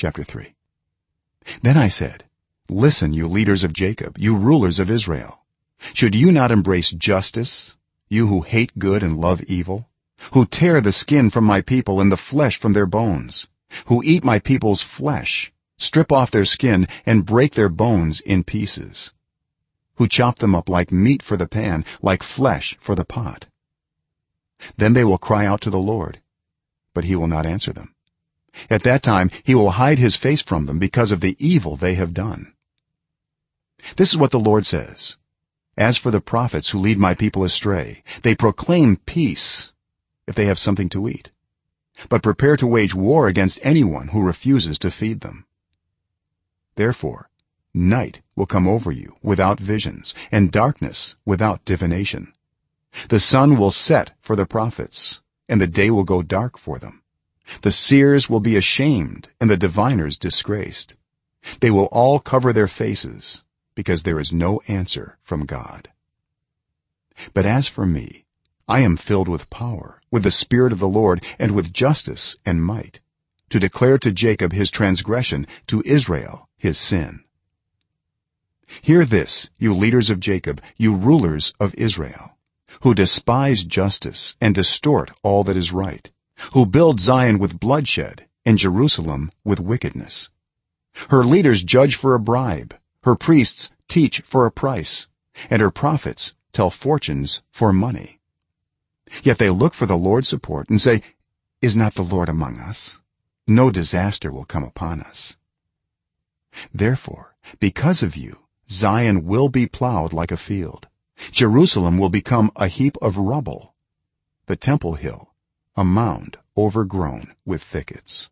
chapter 3 then i said listen you leaders of jacob you rulers of israel. Should you not embrace justice you who hate good and love evil who tear the skin from my people and the flesh from their bones who eat my people's flesh strip off their skin and break their bones in pieces who chop them up like meat for the pan like flesh for the pot? Then they will cry out to the lord but he will not answer them at that time he will hide his face from them because of the evil they have done. This is what the lord says. As for the prophets who lead my people astray they proclaim peace if they have something to eat. But prepare to wage war against anyone who refuses to feed them. Therefore night will come over you without visions and darkness without divination. The sun will set for the prophets and the day will go dark for them the seers will be ashamed and the diviners disgraced. They will all cover their faces because there is no answer from god. But as for me i am filled with power with the spirit of the lord and with justice and might to declare to jacob his transgression to israel his sin. Hear this you leaders of jacob you rulers of israel who despise justice and distort all that is right who build zion with bloodshed and jerusalem with wickedness. Her leaders judge for a bribe. Her priests teach for a price. And her prophets tell fortunes for money. Yet they look for the lord's support and say is not the lord among us? No disaster will come upon us. Therefore because of you zion will be plowed like a field. Jerusalem will become a heap of rubble. The temple hill a mound overgrown with thickets